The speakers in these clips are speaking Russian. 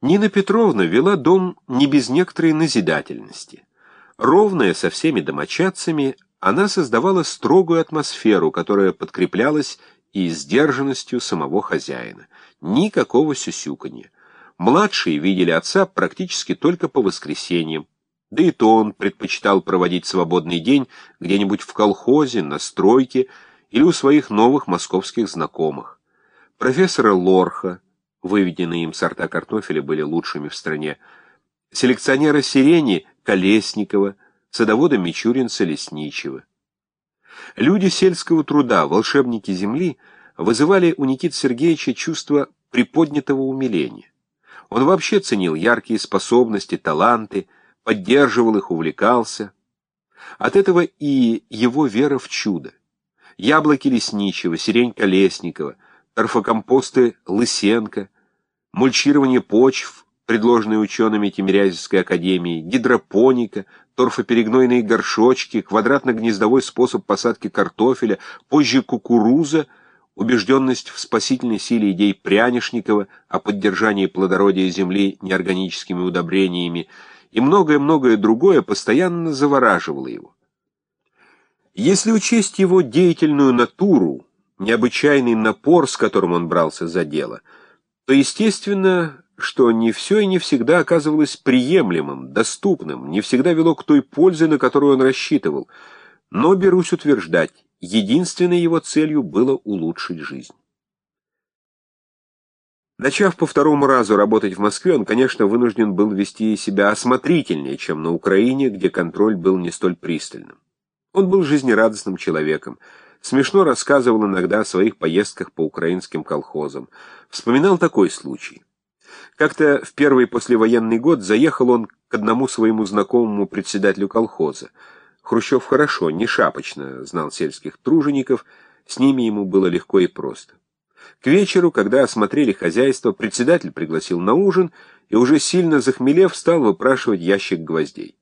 Нина Петровна вела дом не без некоторой назидательности. Ровная со всеми домочадцами, она создавала строгую атмосферу, которая подкреплялась и сдержанностью самого хозяина. Никакого сюсюканья. Младшие видели отца практически только по воскресеньям. Да и то он предпочитал проводить свободный день где-нибудь в колхозе, на стройке или у своих новых московских знакомых. Профессора Лорха, выведенные им сорта картофеля были лучшими в стране, селекционера сирени Колесникова, садовода Мичуринца Лесничего. Люди сельского труда, волшебники земли, вызывали у Никиты Сергеевича чувство приподнятого умиления. Он вообще ценил яркие способности, таланты, поддерживал их, увлекался. От этого и его вера в чудо. Яблоки Лесничего, сирень Колесникова, торфокомпосты Лысенко, мульчирование почв, предложенные учеными Тимирязевской академии, гидропоника, торфоперегнойные горшочки, квадратно-гнездовой способ посадки картофеля, позже кукуруза, убежденность в спасительной силе идей Прянишникова о поддержании плодородия земли неорганическими удобрениями и многое-многое другое постоянно завораживало его. Если учесть его деятельную натуру, необычайный напор, с которым он брался за дело, то естественно, что не все и не всегда оказывалось приемлемым, доступным, не всегда вело к той пользе, на которую он рассчитывал, но, берусь утверждать, единственной его целью было улучшить жизнь. Начав по второму разу работать в Москве, он, конечно, вынужден был вести себя осмотрительнее, чем на Украине, где контроль был не столь пристальным. Он был жизнерадостным человеком, смешно рассказывал иногда о своих поездках по украинским колхозам. Вспоминал такой случай. Как-то в первый послевоенный год заехал он к одному своему знакомому председателю колхоза. Хрущев хорошо, не шапочно знал сельских тружеников, с ними ему было легко и просто. К вечеру, когда осмотрели хозяйство, председатель пригласил на ужин и уже сильно захмелев стал выпрашивать ящик гвоздей.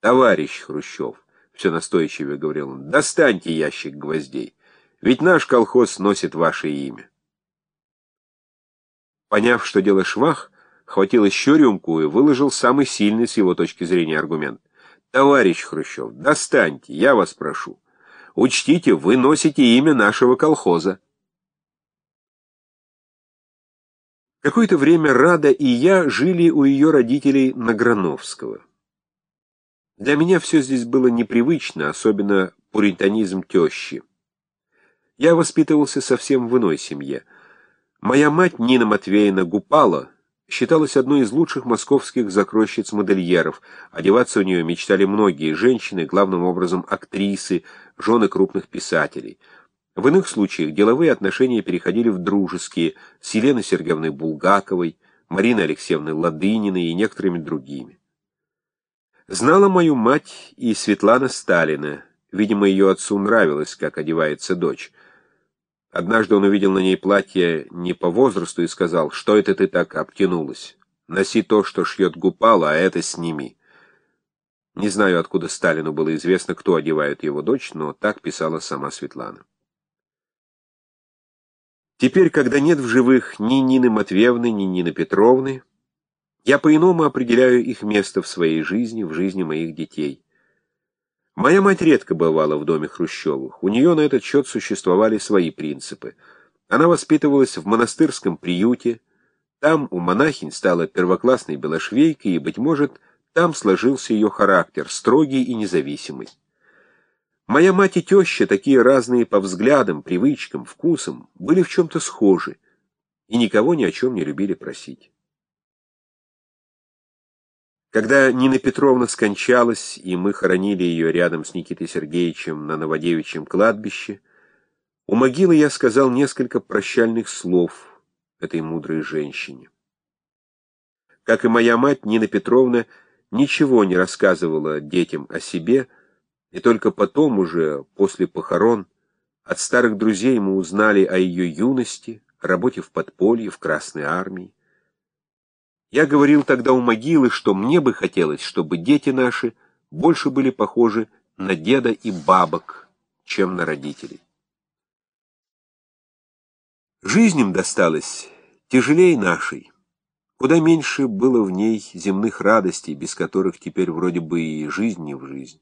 «Товарищ Хрущев», — все настойчивее говорил он, — «достаньте ящик гвоздей, ведь наш колхоз носит ваше имя». Поняв, что дело швах, хватил еще рюмку и выложил самый сильный с его точки зрения аргумент. «Товарищ Хрущев, достаньте, я вас прошу. Учтите, вы носите имя нашего колхоза». Какое-то время Рада и я жили у ее родителей на Грановского. Для меня все здесь было непривычно, особенно пуританизм тещи. Я воспитывался совсем в иной семье — Моя мать, Нина Матвеевна Гупала, считалась одной из лучших московских закройщиц-модельеров. Одеваться у нее мечтали многие женщины, главным образом актрисы, жены крупных писателей. В иных случаях деловые отношения переходили в дружеские с Еленой Сергеевной Булгаковой, Мариной Алексеевной Ладыниной и некоторыми другими. Знала мою мать и Светлана Сталина. Видимо, ее отцу нравилось, как одевается дочь. Однажды он увидел на ней платье не по возрасту и сказал, что это ты так обтянулась? Носи то, что шьет Гупала, а это сними. Не знаю, откуда Сталину было известно, кто одевает его дочь, но так писала сама Светлана. Теперь, когда нет в живых ни Нины Матвеевны, ни Нины Петровны, я по-иному определяю их место в своей жизни, в жизни моих детей. Моя мать редко бывала в доме Хрущевых. У нее на этот счет существовали свои принципы. Она воспитывалась в монастырском приюте. Там у монахинь стала первоклассной белошвейкой, и, быть может, там сложился ее характер, строгий и независимый. Моя мать и теща, такие разные по взглядам, привычкам, вкусам, были в чем-то схожи и никого ни о чем не любили просить. Когда Нина Петровна скончалась, и мы хоронили ее рядом с Никитой Сергеевичем на Новодевичьем кладбище, у могилы я сказал несколько прощальных слов этой мудрой женщине. Как и моя мать, Нина Петровна ничего не рассказывала детям о себе, и только потом уже, после похорон, от старых друзей мы узнали о ее юности, работе в подполье, в Красной армии. Я говорил тогда у могилы, что мне бы хотелось, чтобы дети наши больше были похожи на деда и бабок, чем на родителей. Жизнь им досталась тяжелее нашей. Куда меньше было в ней земных радостей, без которых теперь вроде бы и жизнь не в жизнь.